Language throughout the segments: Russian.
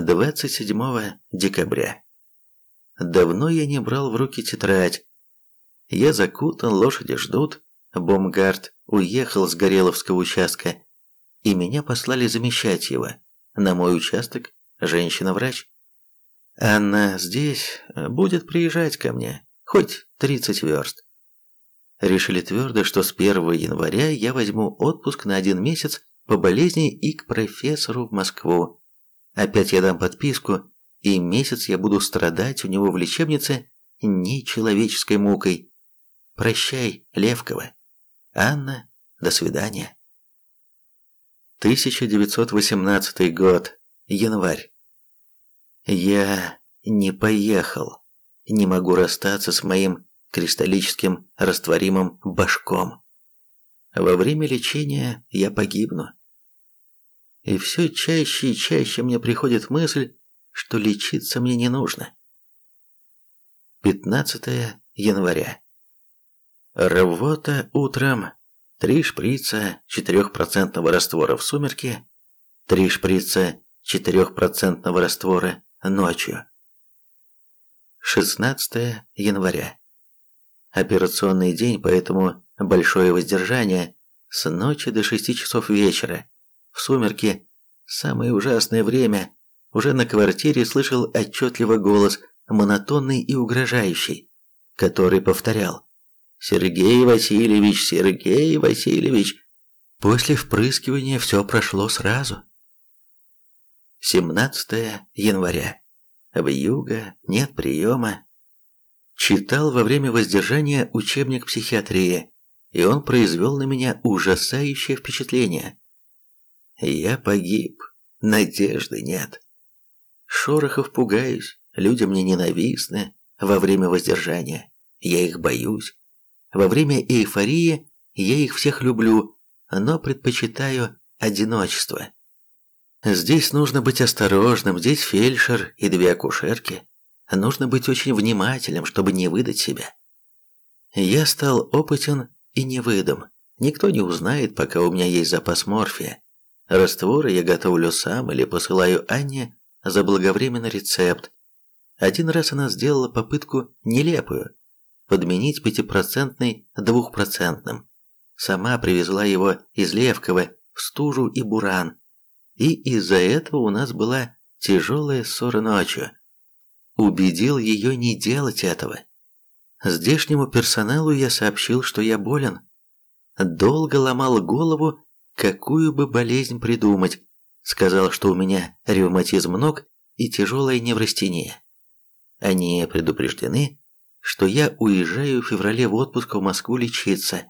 27 декабря. Давно я не брал в руки тетрадь. Я закутан, лошади ждут. Бомгард уехал с Гореловского участка, и меня послали замещать его. На мой участок женщина-врач. Анна здесь будет приезжать ко мне, хоть 30 верст. Решили твердо, что с 1 января я возьму отпуск на один месяц по болезни и к профессору в Москву. Опять я дам подписку, и месяц я буду страдать у него в лечебнице нечеловеческой мукой. Прощай, Левкова. Анна, до свидания. 1918 год. Январь. Я не поехал. Не могу расстаться с моим кристаллическим растворимым башком. Во время лечения я погибну. И все чаще и чаще мне приходит мысль, что лечиться мне не нужно. 15 января. Рвота утром. Три шприца 4% раствора в сумерки, три шприца 4% раствора ночью. 16 января. Операционный день, поэтому большое воздержание с ночи до 6 часов вечера. В сумерки самое ужасное время. Уже на квартире слышал отчетливо голос, монотонный и угрожающий, который повторял «Сергей Васильевич, Сергей Васильевич». После впрыскивания все прошло сразу. 17 января. В юга нет приема. Читал во время воздержания учебник психиатрии, и он произвел на меня ужасающее впечатление. Я погиб, надежды нет. Шорохов пугаюсь, люди мне ненавистны во время воздержания, я их боюсь. Во время эйфории я их всех люблю, но предпочитаю одиночество. Здесь нужно быть осторожным, здесь фельдшер и две акушерки. Нужно быть очень внимательным, чтобы не выдать себя. Я стал опытен и не выдам. Никто не узнает, пока у меня есть запас морфия. Растворы я готовлю сам или посылаю Анне заблаговременный рецепт. Один раз она сделала попытку нелепую подменить пятипроцентный двухпроцентным. Сама привезла его из Левкова в стужу и буран. И из-за этого у нас была тяжелая ссора ночью. Убедил ее не делать этого. Здешнему персоналу я сообщил, что я болен. Долго ломал голову, какую бы болезнь придумать. Сказал, что у меня ревматизм ног и тяжелая неврастения. Они предупреждены, что я уезжаю в феврале в отпуск в Москву лечиться.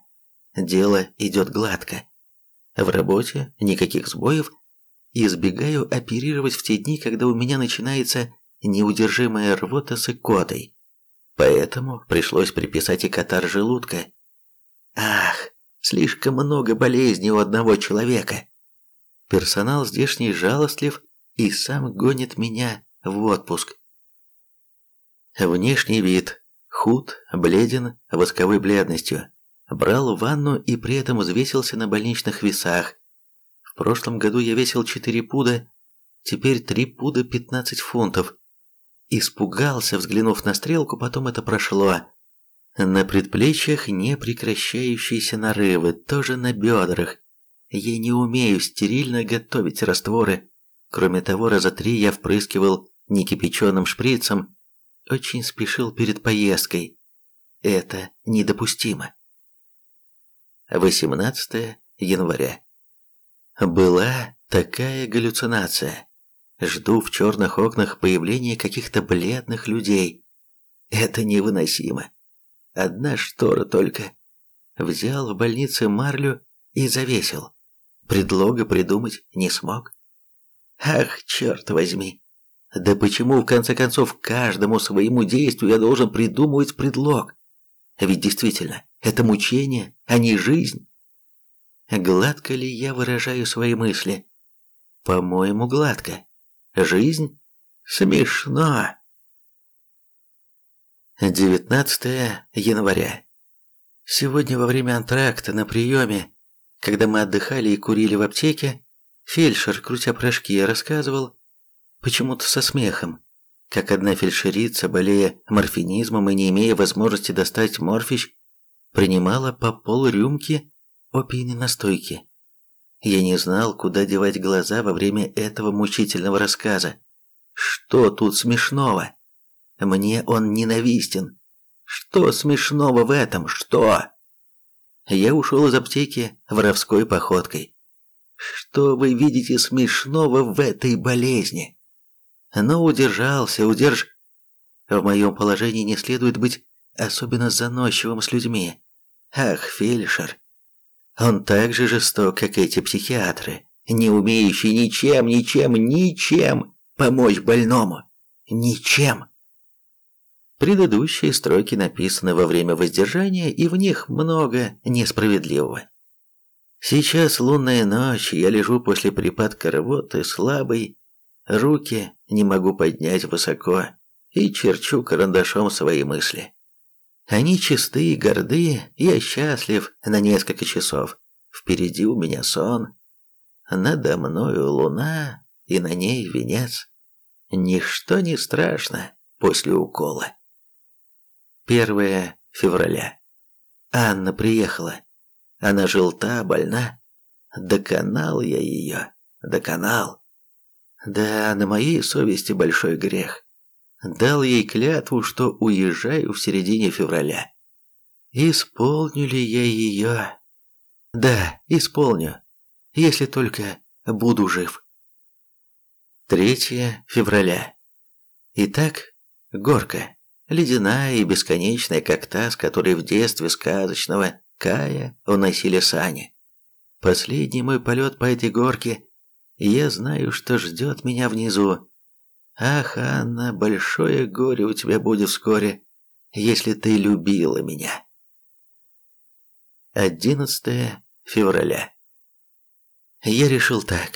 Дело идет гладко. В работе никаких сбоев. Избегаю оперировать в те дни, когда у меня начинается неудержимая рвота с икотой. Поэтому пришлось приписать и катар желудка. Ах, Слишком много болезней у одного человека. Персонал здешний жалостлив и сам гонит меня в отпуск. Внешний вид. Худ, бледен, восковой бледностью. Брал ванну и при этом взвесился на больничных весах. В прошлом году я весил 4 пуда, теперь 3 пуда 15 фунтов. Испугался, взглянув на стрелку, потом это прошло. На предплечьях непрекращающиеся нарывы, тоже на бедрах. Я не умею стерильно готовить растворы. Кроме того, раза три я впрыскивал некипяченым шприцем, очень спешил перед поездкой. Это недопустимо. 18 января. Была такая галлюцинация. Жду в черных окнах появления каких-то бледных людей. Это невыносимо. Одна штора только. Взял в больнице марлю и завесил. Предлога придумать не смог. Ах, черт возьми. Да почему, в конце концов, каждому своему действию я должен придумывать предлог? Ведь действительно, это мучение, а не жизнь. Гладко ли я выражаю свои мысли? По-моему, гладко. Жизнь? Смешно. 19 января. Сегодня во время антракта на приеме, когда мы отдыхали и курили в аптеке, фельдшер, крутя порошки, рассказывал, почему-то со смехом, как одна фельдшерица, болея морфинизмом и не имея возможности достать морфич, принимала по пол рюмки опийной настойки. Я не знал, куда девать глаза во время этого мучительного рассказа. Что тут смешного? Мне он ненавистен. Что смешного в этом? Что? Я ушел из аптеки воровской походкой. Что вы видите смешного в этой болезни? Но удержался, удерж... В моем положении не следует быть особенно заносчивым с людьми. Ах, фельдшер, он так же жесток, как эти психиатры, не умеющие ничем, ничем, ничем помочь больному. Ничем. Предыдущие строки написаны во время воздержания, и в них много несправедливого. Сейчас лунная ночь, я лежу после припадка рвоты, слабый, руки не могу поднять высоко и черчу карандашом свои мысли. Они чисты и горды, я счастлив на несколько часов. Впереди у меня сон. Надо мною луна, и на ней венец. Ничто не страшно после укола. 1 февраля. Анна приехала. Она желта, больна. Доконал я ее, доконал. Да, на моей совести большой грех дал ей клятву, что уезжаю в середине февраля. Исполню ли я ее? Да, исполню, если только буду жив. 3 февраля. Итак, горка, ледяная и бесконечная, как та, с которой в детстве сказочного Кая уносили сани. Последний мой полет по этой горке, я знаю, что ждет меня внизу, Ах, Анна, большое горе у тебя будет вскоре, если ты любила меня. 11 февраля. Я решил так.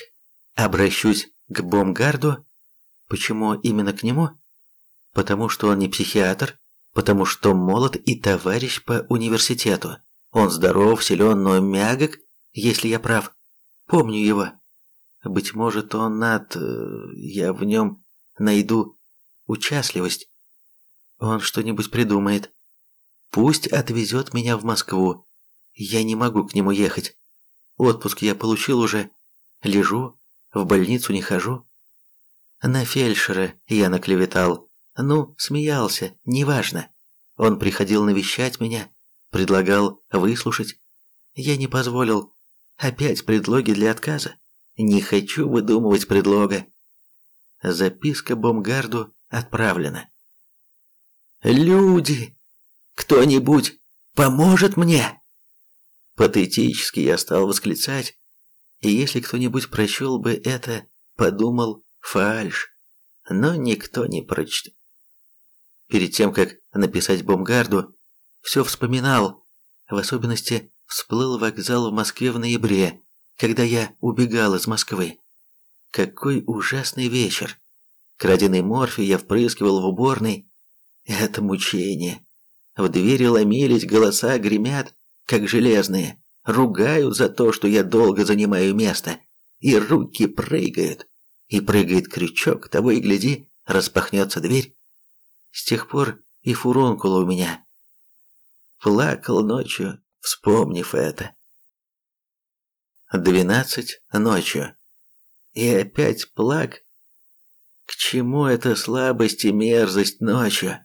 Обращусь к Бомгарду. Почему именно к нему? Потому что он не психиатр, потому что молод и товарищ по университету. Он здоров, силен, но мягок, если я прав. Помню его. Быть может, он над... Э, я в нем найду участливость. Он что-нибудь придумает. Пусть отвезет меня в Москву. Я не могу к нему ехать. Отпуск я получил уже. Лежу, в больницу не хожу. На фельдшера я наклеветал. Ну, смеялся, неважно. Он приходил навещать меня, предлагал выслушать. Я не позволил. Опять предлоги для отказа. Не хочу выдумывать предлога. Записка Бомгарду отправлена. «Люди! Кто-нибудь поможет мне?» Патетически я стал восклицать, и если кто-нибудь прочел бы это, подумал фальш, но никто не прочтет. Перед тем, как написать Бомгарду, все вспоминал, в особенности всплыл вокзал в Москве в ноябре, когда я убегал из Москвы. Какой ужасный вечер. Краденый морфий я впрыскивал в уборной. Это мучение. В двери ломились, голоса гремят, как железные. Ругают за то, что я долго занимаю место. И руки прыгают. И прыгает крючок, того и гляди, распахнется дверь. С тех пор и фурункула у меня. Плакал ночью, вспомнив это. Двенадцать ночью. И опять плак. К чему эта слабость и мерзость ночью?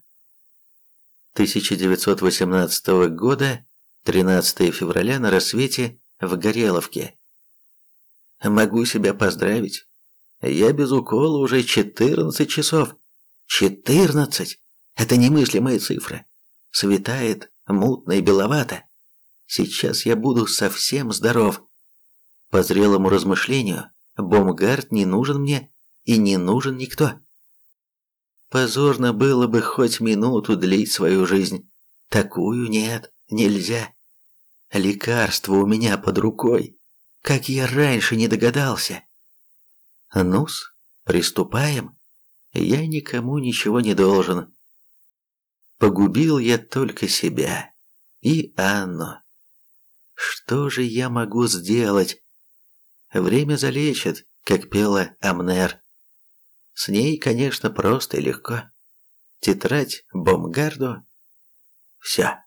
1918 года, 13 февраля на рассвете в Гореловке. Могу себя поздравить. Я без укола уже 14 часов. 14! Это немыслимая цифра. Светает, мутно и беловато. Сейчас я буду совсем здоров. По зрелому размышлению, Бомгард не нужен мне и не нужен никто. Позорно было бы хоть минуту длить свою жизнь. Такую нет, нельзя. Лекарство у меня под рукой, как я раньше не догадался. Нус, приступаем. Я никому ничего не должен. Погубил я только себя и Анну. Что же я могу сделать? Время залечит, как пела Амнер. С ней, конечно, просто и легко. Тетрадь Бомгарду. Все.